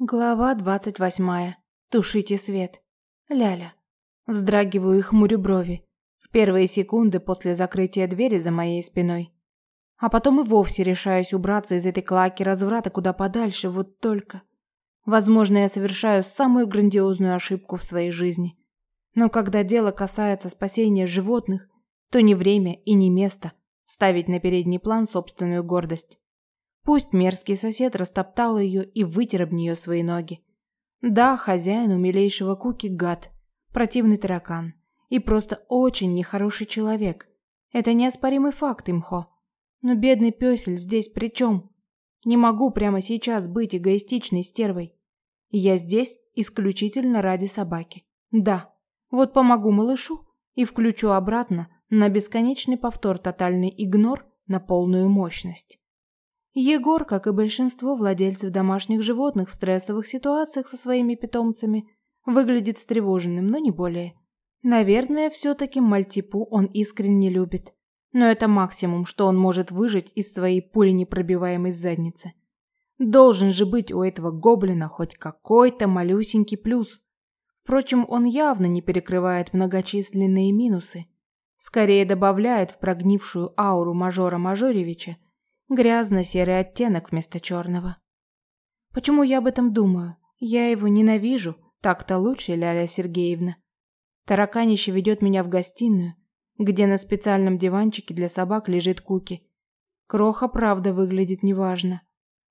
Глава двадцать восьмая. Тушите свет. Ляля. Вздрагиваю и хмурю брови. В первые секунды после закрытия двери за моей спиной. А потом и вовсе решаюсь убраться из этой клаки разврата куда подальше, вот только. Возможно, я совершаю самую грандиозную ошибку в своей жизни. Но когда дело касается спасения животных, то не время и не место ставить на передний план собственную гордость. Пусть мерзкий сосед растоптал ее и вытер об нее свои ноги. Да, хозяин у милейшего Куки гад, противный таракан и просто очень нехороший человек. Это неоспоримый факт, Имхо. Но бедный пёсель здесь при чем? Не могу прямо сейчас быть эгоистичной стервой. Я здесь исключительно ради собаки. Да, вот помогу малышу и включу обратно на бесконечный повтор тотальный игнор на полную мощность. Егор, как и большинство владельцев домашних животных в стрессовых ситуациях со своими питомцами, выглядит встревоженным, но не более. Наверное, все-таки мальтипу он искренне любит. Но это максимум, что он может выжить из своей пуленепробиваемой задницы. Должен же быть у этого гоблина хоть какой-то малюсенький плюс. Впрочем, он явно не перекрывает многочисленные минусы. Скорее добавляет в прогнившую ауру мажора Мажоревича Грязно-серый оттенок вместо черного. Почему я об этом думаю? Я его ненавижу. Так-то лучше, Ляля Сергеевна. Тараканище ведет меня в гостиную, где на специальном диванчике для собак лежит Куки. Кроха правда выглядит неважно.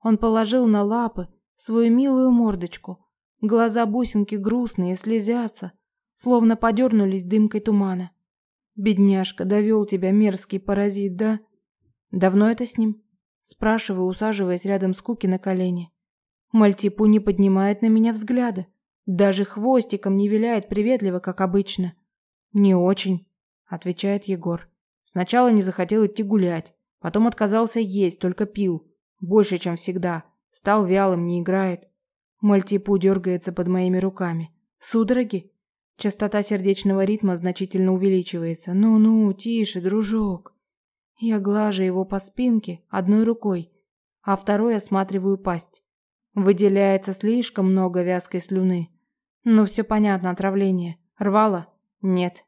Он положил на лапы свою милую мордочку. Глаза бусинки грустные, слезятся, словно подернулись дымкой тумана. Бедняжка, довел тебя мерзкий паразит, да? Давно это с ним? Спрашиваю, усаживаясь рядом с Куки на колени. Мальтипу не поднимает на меня взгляда. Даже хвостиком не виляет приветливо, как обычно. «Не очень», — отвечает Егор. «Сначала не захотел идти гулять, потом отказался есть, только пил. Больше, чем всегда. Стал вялым, не играет. Мальтипу дергается под моими руками. Судороги? Частота сердечного ритма значительно увеличивается. Ну-ну, тише, дружок. Я глажу его по спинке одной рукой, а второй осматриваю пасть. Выделяется слишком много вязкой слюны. Ну, все понятно, отравление. Рвало? Нет.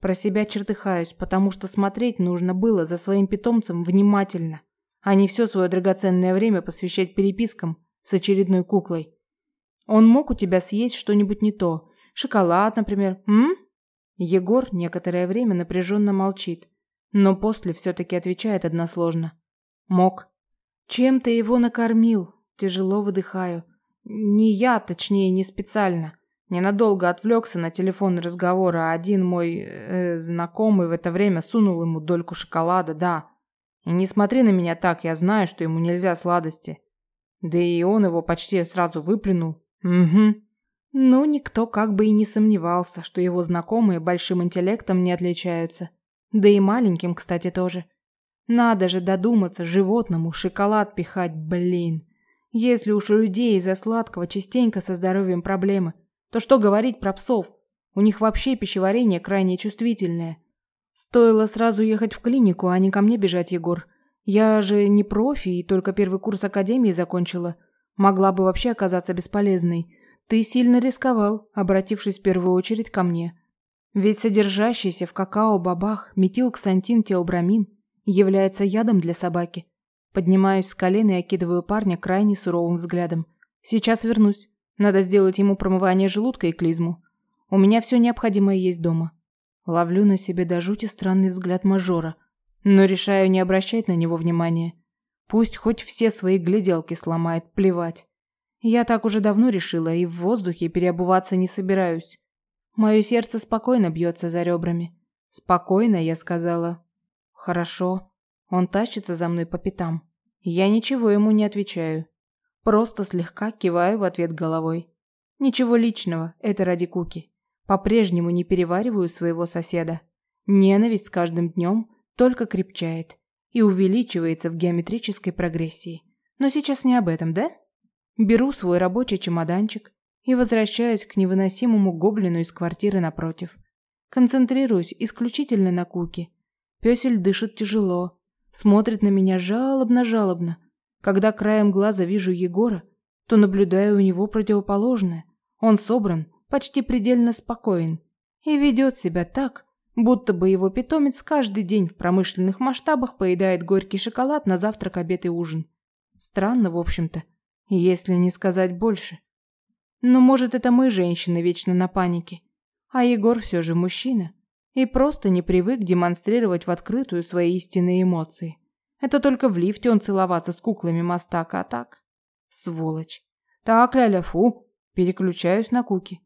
Про себя чертыхаюсь, потому что смотреть нужно было за своим питомцем внимательно, а не все свое драгоценное время посвящать перепискам с очередной куклой. Он мог у тебя съесть что-нибудь не то. Шоколад, например. М? Егор некоторое время напряженно молчит, но после все-таки отвечает односложно. Мог. Чем ты его накормил? Тяжело выдыхаю. Не я, точнее, не специально. Ненадолго отвлекся на телефонный разговор, а один мой э, знакомый в это время сунул ему дольку шоколада, да. И не смотри на меня так, я знаю, что ему нельзя сладости. Да и он его почти сразу выплюнул. Угу. Ну, никто как бы и не сомневался, что его знакомые большим интеллектом не отличаются. Да и маленьким, кстати, тоже. Надо же додуматься животному шоколад пихать, блин. Если уж у людей из-за сладкого частенько со здоровьем проблемы, то что говорить про псов? У них вообще пищеварение крайне чувствительное. Стоило сразу ехать в клинику, а не ко мне бежать, Егор. Я же не профи и только первый курс академии закончила. Могла бы вообще оказаться бесполезной. Ты сильно рисковал, обратившись в первую очередь ко мне. Ведь содержащийся в какао-бобах метилксантин-теобрамин является ядом для собаки. Поднимаюсь с колен и окидываю парня крайне суровым взглядом. Сейчас вернусь. Надо сделать ему промывание желудка и клизму. У меня все необходимое есть дома. Ловлю на себе до жути странный взгляд мажора, но решаю не обращать на него внимания. Пусть хоть все свои гляделки сломает, плевать. Я так уже давно решила и в воздухе переобуваться не собираюсь. Мое сердце спокойно бьется за ребрами. Спокойно, я сказала. Хорошо. Он тащится за мной по пятам. Я ничего ему не отвечаю. Просто слегка киваю в ответ головой. Ничего личного, это ради Куки. По-прежнему не перевариваю своего соседа. Ненависть с каждым днем только крепчает и увеличивается в геометрической прогрессии. Но сейчас не об этом, да? Беру свой рабочий чемоданчик, и возвращаюсь к невыносимому гоблину из квартиры напротив. Концентрируюсь исключительно на Куке. Пёсель дышит тяжело, смотрит на меня жалобно-жалобно. Когда краем глаза вижу Егора, то наблюдаю у него противоположное. Он собран, почти предельно спокоен и ведет себя так, будто бы его питомец каждый день в промышленных масштабах поедает горький шоколад на завтрак, обед и ужин. Странно, в общем-то, если не сказать больше. Но может это мы, женщины, вечно на панике, а Егор все же мужчина и просто не привык демонстрировать в открытую свои истинные эмоции. Это только в лифте он целоваться с куклами мастака, а так... Сволочь. Так, ляля, фу. Переключаюсь на куки.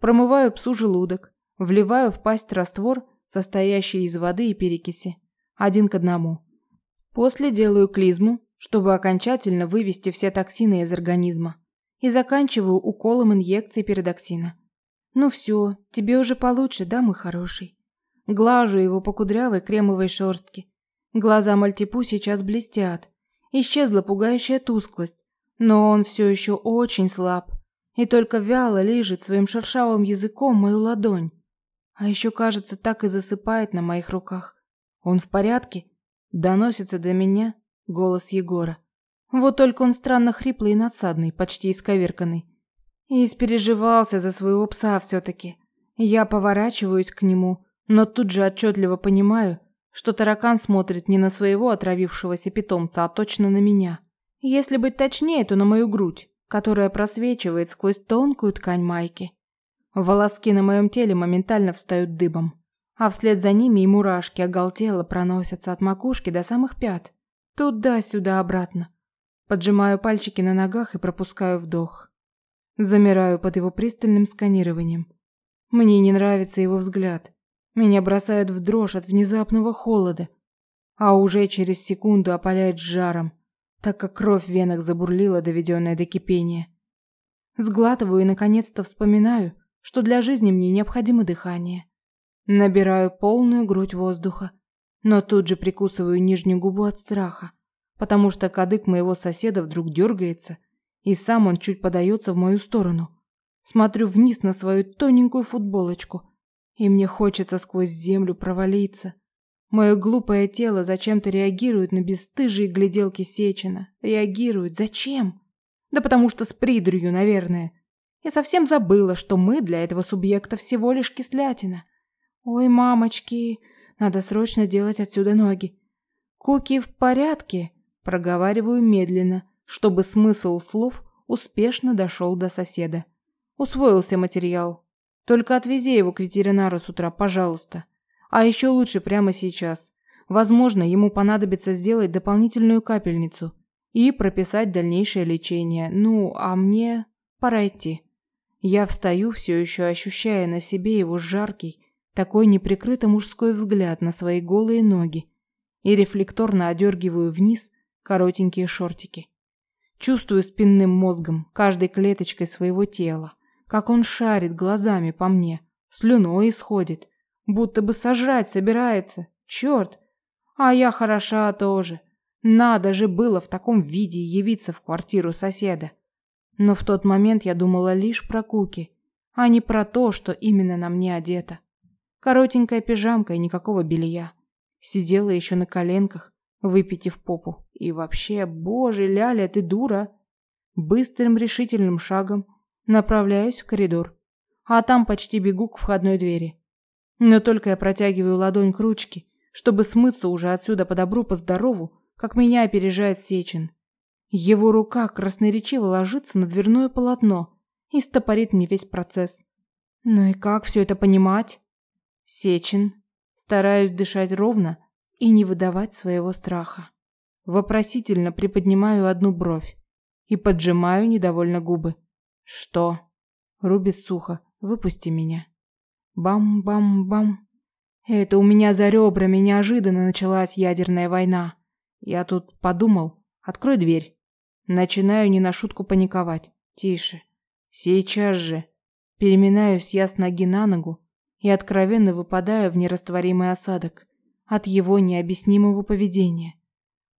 Промываю псу желудок. Вливаю в пасть раствор, состоящий из воды и перекиси. Один к одному. После делаю клизму, чтобы окончательно вывести все токсины из организма. И заканчиваю уколом инъекции передоксина. Ну все, тебе уже получше, да, мой хороший? Глажу его по кудрявой кремовой шерстке. Глаза мальтипу сейчас блестят. Исчезла пугающая тусклость, но он все еще очень слаб и только вяло лижет своим шершавым языком мою ладонь. А еще, кажется, так и засыпает на моих руках. Он в порядке? Доносится до меня голос Егора. Вот только он странно хриплый и надсадный, почти исковерканный. И испереживался за своего пса все-таки. Я поворачиваюсь к нему, но тут же отчетливо понимаю, что таракан смотрит не на своего отравившегося питомца, а точно на меня. Если быть точнее, то на мою грудь, которая просвечивает сквозь тонкую ткань майки. Волоски на моем теле моментально встают дыбом, а вслед за ними и мурашки оголтело проносятся от макушки до самых пят. Туда-сюда обратно. Поджимаю пальчики на ногах и пропускаю вдох. Замираю под его пристальным сканированием. Мне не нравится его взгляд. Меня бросает в дрожь от внезапного холода, а уже через секунду опаляет жаром, так как кровь в венах забурлила, доведенная до кипения. Сглатываю и наконец-то вспоминаю, что для жизни мне необходимо дыхание. Набираю полную грудь воздуха, но тут же прикусываю нижнюю губу от страха, потому что кадык моего соседа вдруг дергается – и сам он чуть подается в мою сторону. Смотрю вниз на свою тоненькую футболочку, и мне хочется сквозь землю провалиться. Мое глупое тело зачем-то реагирует на бесстыжие гляделки Сечина. Реагирует. Зачем? Да потому что с придрью, наверное. Я совсем забыла, что мы для этого субъекта всего лишь кислятина. Ой, мамочки, надо срочно делать отсюда ноги. Куки в порядке, проговариваю медленно, чтобы смысл слов успешно дошел до соседа. Усвоился материал. Только отвези его к ветеринару с утра, пожалуйста. А еще лучше прямо сейчас. Возможно, ему понадобится сделать дополнительную капельницу и прописать дальнейшее лечение. Ну, а мне пора идти. Я встаю, все еще ощущая на себе его жаркий, такой неприкрытый мужской взгляд на свои голые ноги и рефлекторно одергиваю вниз коротенькие шортики. Чувствую спинным мозгом, каждой клеточкой своего тела, как он шарит глазами по мне, слюной исходит, будто бы сожрать собирается. Черт! А я хороша тоже. Надо же было в таком виде явиться в квартиру соседа. Но в тот момент я думала лишь про Куки, а не про то, что именно на мне одето. Коротенькая пижамка и никакого белья. Сидела еще на коленках, выпитив попу. И вообще, боже, Ляля, ты дура. Быстрым решительным шагом направляюсь в коридор, а там почти бегу к входной двери. Но только я протягиваю ладонь к ручке, чтобы смыться уже отсюда по добру, по здорову, как меня опережает Сечин. Его рука красноречиво ложится на дверное полотно и стопорит мне весь процесс. Ну и как все это понимать? Сечин. Стараюсь дышать ровно, и не выдавать своего страха. Вопросительно приподнимаю одну бровь и поджимаю недовольно губы. Что? Рубит сухо. Выпусти меня. Бам-бам-бам. Это у меня за ребрами неожиданно началась ядерная война. Я тут подумал. Открой дверь. Начинаю не на шутку паниковать. Тише. Сейчас же. Переминаюсь я с ноги на ногу и откровенно выпадаю в нерастворимый осадок от его необъяснимого поведения.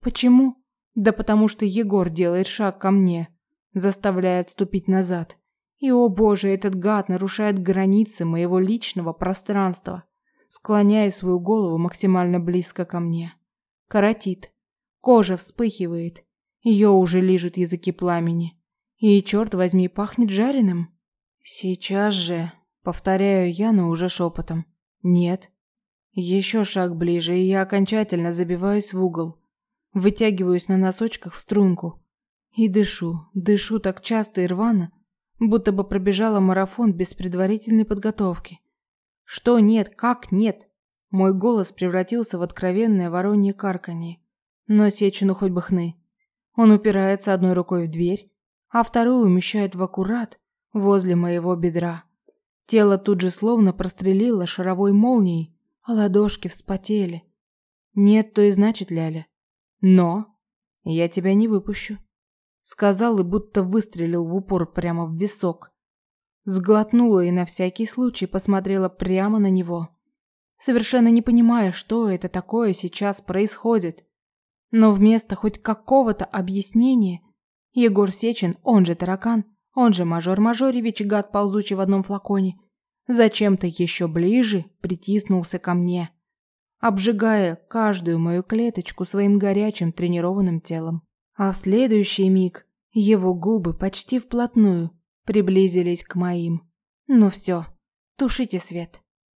Почему? Да потому что Егор делает шаг ко мне, заставляя отступить назад. И, о боже, этот гад нарушает границы моего личного пространства, склоняя свою голову максимально близко ко мне. Коротит. Кожа вспыхивает. Ее уже лижут языки пламени. И, черт возьми, пахнет жареным. Сейчас же, повторяю я, но уже шепотом. Нет. Еще шаг ближе, и я окончательно забиваюсь в угол. Вытягиваюсь на носочках в струнку. И дышу, дышу так часто и рвано, будто бы пробежала марафон без предварительной подготовки. Что нет, как нет? Мой голос превратился в откровенное воронье карканье. Но Сечину хоть бы хны. Он упирается одной рукой в дверь, а вторую умещает в аккурат возле моего бедра. Тело тут же словно прострелило шаровой молнией, а ладошки вспотели. Нет, то и значит, Ляля. Но я тебя не выпущу. Сказал и будто выстрелил в упор прямо в висок. Сглотнула и на всякий случай посмотрела прямо на него совершенно не понимая, что это такое сейчас происходит. Но вместо хоть какого-то объяснения Егор Сечин, он же таракан, он же мажор Мажоревич, гад ползучий в одном флаконе, зачем-то еще ближе притиснулся ко мне, обжигая каждую мою клеточку своим горячим тренированным телом. А в следующий миг его губы почти вплотную приблизились к моим. Ну все, тушите свет.